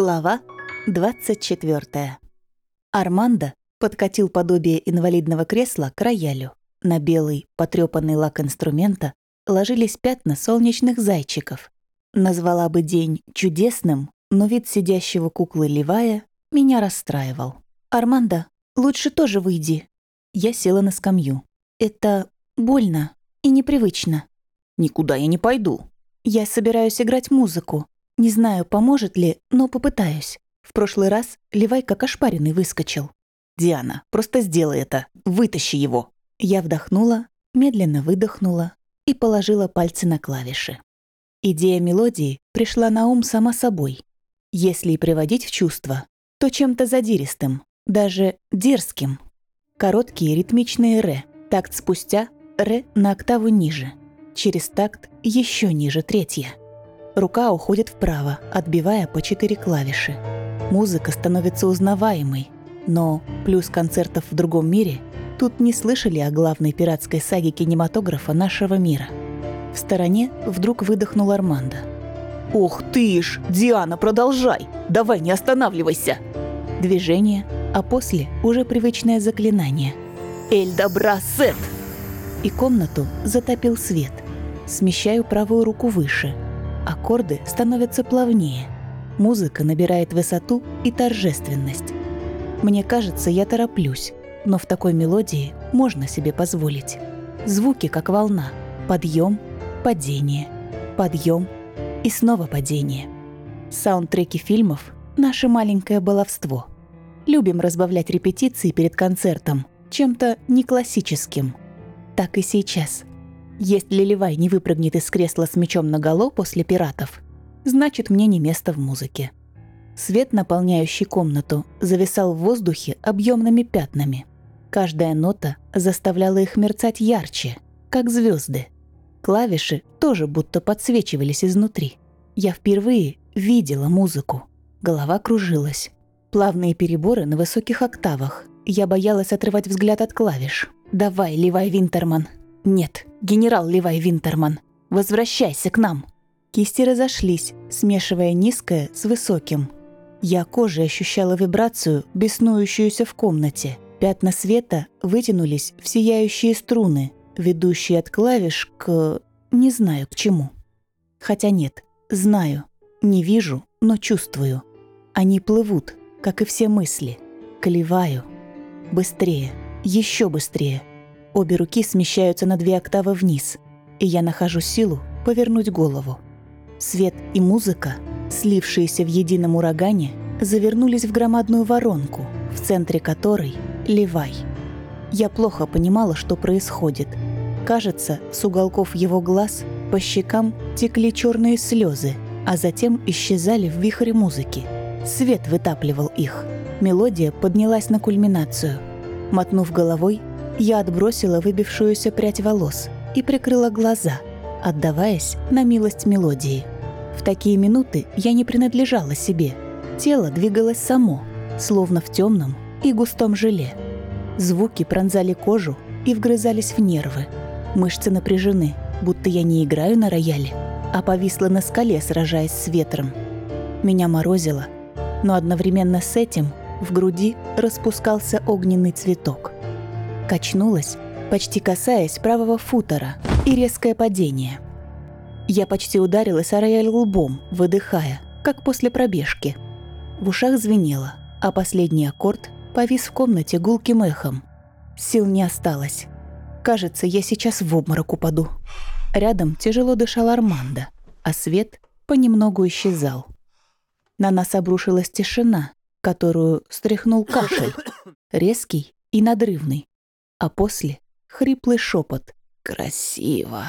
Глава 24. Армандо подкатил подобие инвалидного кресла к роялю. На белый, потрёпанный лак инструмента ложились пятна солнечных зайчиков. Назвала бы день чудесным, но вид сидящего куклы Левая меня расстраивал. «Армандо, лучше тоже выйди». Я села на скамью. «Это больно и непривычно». «Никуда я не пойду». «Я собираюсь играть музыку. Не знаю, поможет ли, но попытаюсь. В прошлый раз Левай как ошпаренный выскочил. «Диана, просто сделай это. Вытащи его». Я вдохнула, медленно выдохнула и положила пальцы на клавиши. Идея мелодии пришла на ум сама собой. Если и приводить в чувство, то чем-то задиристым, даже дерзким. Короткие ритмичные «ре», такт спустя «ре» на октаву ниже, через такт еще ниже третья. Рука уходит вправо, отбивая по четыре клавиши. Музыка становится узнаваемой, но плюс концертов в другом мире тут не слышали о главной пиратской саге кинематографа нашего мира. В стороне вдруг выдохнул Армандо. «Ух ты ж! Диана, продолжай! Давай, не останавливайся!» Движение, а после уже привычное заклинание. «Эль добра сет!» И комнату затопил свет. Смещаю правую руку выше – аккорды становятся плавнее. Музыка набирает высоту и торжественность. Мне кажется, я тороплюсь, но в такой мелодии можно себе позволить. Звуки как волна. Подъем, падение, подъем и снова падение. Саундтреки фильмов — наше маленькое баловство. Любим разбавлять репетиции перед концертом чем-то не классическим. Так и сейчас. Если Левай не выпрыгнет из кресла с мечом наголо после пиратов, значит, мне не место в музыке. Свет, наполняющий комнату, зависал в воздухе объемными пятнами. Каждая нота заставляла их мерцать ярче, как звезды. Клавиши тоже будто подсвечивались изнутри. Я впервые видела музыку. Голова кружилась. Плавные переборы на высоких октавах. Я боялась отрывать взгляд от клавиш. «Давай, Левай Винтерман, «Нет, генерал Левай Винтерман, возвращайся к нам!» Кисти разошлись, смешивая низкое с высоким. Я кожей ощущала вибрацию, беснующуюся в комнате. Пятна света вытянулись в сияющие струны, ведущие от клавиш к... не знаю к чему. Хотя нет, знаю, не вижу, но чувствую. Они плывут, как и все мысли. Клеваю. Быстрее, еще быстрее. Обе руки смещаются на две октавы вниз, и я нахожу силу повернуть голову. Свет и музыка, слившиеся в едином урагане, завернулись в громадную воронку, в центре которой — Левай. Я плохо понимала, что происходит. Кажется, с уголков его глаз по щекам текли черные слезы, а затем исчезали в вихре музыки. Свет вытапливал их. Мелодия поднялась на кульминацию. Мотнув головой, я отбросила выбившуюся прядь волос и прикрыла глаза, отдаваясь на милость мелодии. В такие минуты я не принадлежала себе. Тело двигалось само, словно в темном и густом желе. Звуки пронзали кожу и вгрызались в нервы. Мышцы напряжены, будто я не играю на рояле, а повисла на скале, сражаясь с ветром. Меня морозило, но одновременно с этим в груди распускался огненный цветок – Качнулась, почти касаясь правого футера, и резкое падение. Я почти ударилась о рояль лбом, выдыхая, как после пробежки. В ушах звенело, а последний аккорд повис в комнате гулким эхом. Сил не осталось. Кажется, я сейчас в обморок упаду. Рядом тяжело дышал Армандо, а свет понемногу исчезал. На нас обрушилась тишина, которую стряхнул кашель. Резкий и надрывный, а после — хриплый шепот. «Красиво».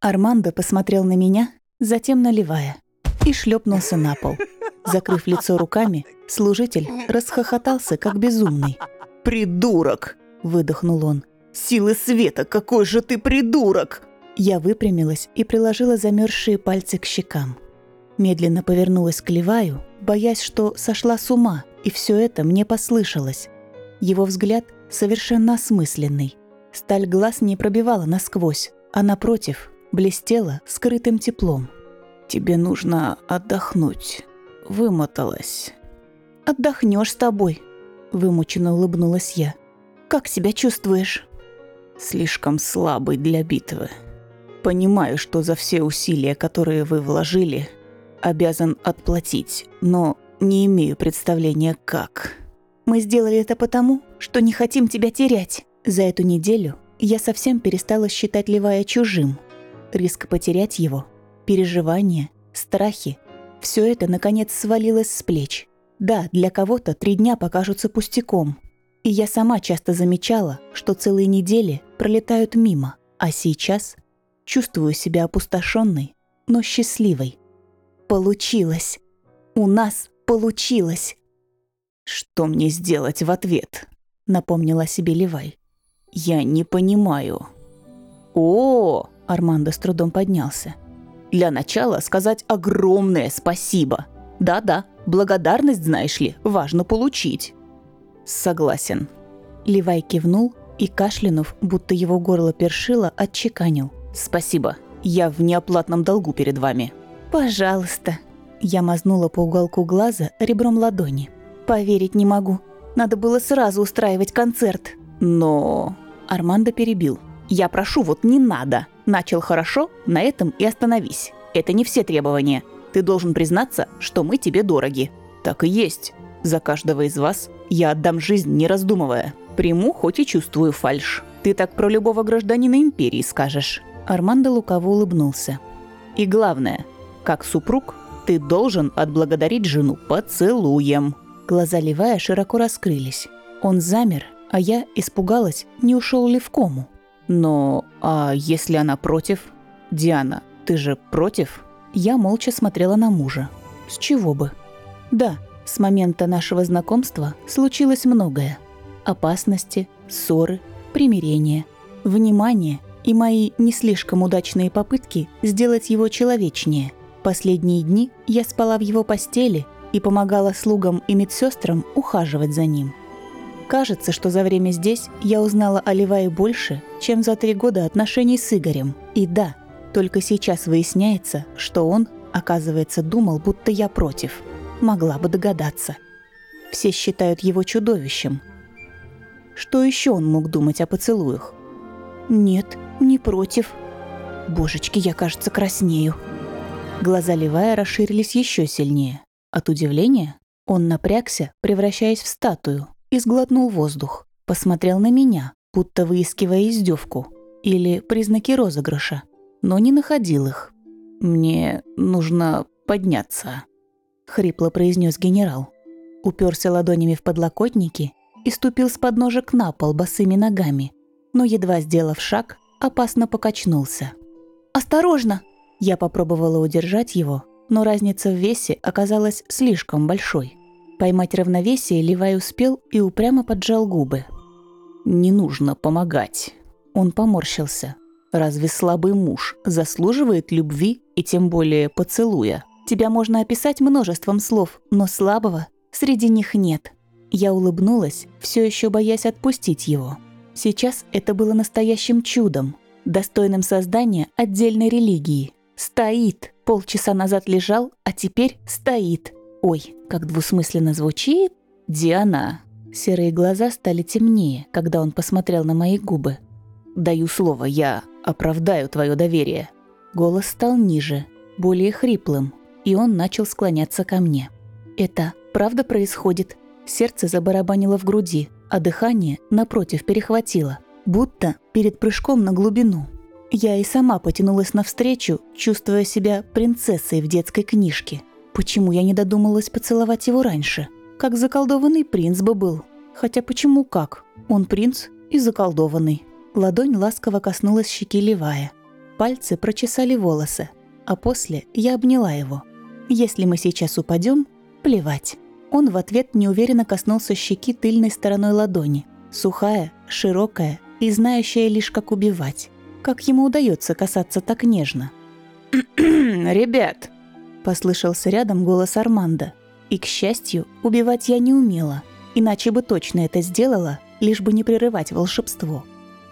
Армандо посмотрел на меня, затем наливая, и шлепнулся на пол. Закрыв лицо руками, служитель расхохотался, как безумный. «Придурок!» — выдохнул он. «Силы света, какой же ты придурок!» Я выпрямилась и приложила замерзшие пальцы к щекам. Медленно повернулась к Леваю, боясь, что сошла с ума, и все это мне послышалось. Его взгляд совершенно осмысленный. Сталь глаз не пробивала насквозь, а напротив, блестела скрытым теплом. «Тебе нужно отдохнуть. вымоталась. Отдохнешь с тобой, вымученно улыбнулась я. Как себя чувствуешь? Слишком слабый для битвы. Понимаю, что за все усилия, которые вы вложили, обязан отплатить, но не имею представления как. Мы сделали это потому, что не хотим тебя терять. За эту неделю я совсем перестала считать Левая чужим. Риск потерять его, переживания, страхи – все это, наконец, свалилось с плеч. Да, для кого-то три дня покажутся пустяком. И я сама часто замечала, что целые недели пролетают мимо, а сейчас чувствую себя опустошенной, но счастливой. Получилось. У нас получилось. Что мне сделать в ответ? Напомнила себе Левай. Я не понимаю. О, Армандо с трудом поднялся. Для начала сказать огромное спасибо. Да-да, благодарность, знаешь ли, важно получить. Согласен. Левай кивнул и, кашлянув, будто его горло першило, отчеканил. Спасибо. Я в неоплатном долгу перед вами. Пожалуйста. Я мазнула по уголку глаза ребром ладони. Поверить не могу. Надо было сразу устраивать концерт. Но... Армандо перебил. «Я прошу, вот не надо. Начал хорошо, на этом и остановись. Это не все требования. Ты должен признаться, что мы тебе дороги». «Так и есть. За каждого из вас я отдам жизнь, не раздумывая. Приму, хоть и чувствую фальш. Ты так про любого гражданина империи скажешь». Армандо лукаво улыбнулся. «И главное, как супруг, ты должен отблагодарить жену поцелуем». Глаза Левая широко раскрылись. Он замер, а я испугалась, не ушел ли в кому. «Но, а если она против? Диана, ты же против?» Я молча смотрела на мужа. С чего бы? Да, с момента нашего знакомства случилось многое. Опасности, ссоры, примирение, внимание и мои не слишком удачные попытки сделать его человечнее. Последние дни я спала в его постели и помогала слугам и медсестрам ухаживать за ним. Кажется, что за время здесь я узнала о Левае больше, чем за три года отношений с Игорем. И да, только сейчас выясняется, что он, оказывается, думал, будто я против. Могла бы догадаться. Все считают его чудовищем. Что еще он мог думать о поцелуях? Нет, не против. Божечки, я, кажется, краснею. Глаза Левая расширились еще сильнее. От удивления он напрягся, превращаясь в статую, и сглотнул воздух. Посмотрел на меня, будто выискивая издевку или признаки розыгрыша, но не находил их. «Мне нужно подняться», — хрипло произнес генерал. Уперся ладонями в подлокотники и ступил с подножек на пол босыми ногами, но, едва сделав шаг, опасно покачнулся. «Осторожно!» Я попробовала удержать его, но разница в весе оказалась слишком большой. Поймать равновесие Левай успел и упрямо поджал губы. «Не нужно помогать». Он поморщился. «Разве слабый муж заслуживает любви и тем более поцелуя?» «Тебя можно описать множеством слов, но слабого среди них нет». Я улыбнулась, все еще боясь отпустить его. Сейчас это было настоящим чудом, достойным создания отдельной религии. Стоит. Полчаса назад лежал, а теперь стоит. Ой, как двусмысленно звучит. Диана. Серые глаза стали темнее, когда он посмотрел на мои губы. Даю слово, я оправдаю твое доверие. Голос стал ниже, более хриплым, и он начал склоняться ко мне. Это правда происходит? Сердце забарабанило в груди, а дыхание, напротив, перехватило, будто перед прыжком на глубину. Я и сама потянулась навстречу, чувствуя себя принцессой в детской книжке. Почему я не додумалась поцеловать его раньше? Как заколдованный принц бы был. Хотя почему как? Он принц и заколдованный. Ладонь ласково коснулась щеки Левая. Пальцы прочесали волосы, а после я обняла его. Если мы сейчас упадем, плевать. Он в ответ неуверенно коснулся щеки тыльной стороной ладони. Сухая, широкая и знающая лишь, как убивать. Как ему удается касаться так нежно? «Ребят!» – послышался рядом голос Арманда. И, к счастью, убивать я не умела, иначе бы точно это сделала, лишь бы не прерывать волшебство.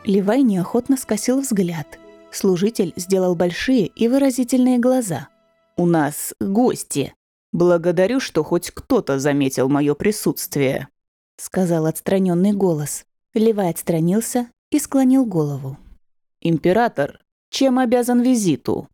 Левай неохотно скосил взгляд. Служитель сделал большие и выразительные глаза. «У нас гости!» «Благодарю, что хоть кто-то заметил мое присутствие», — сказал отстраненный голос. Левай отстранился и склонил голову. «Император, чем обязан визиту?»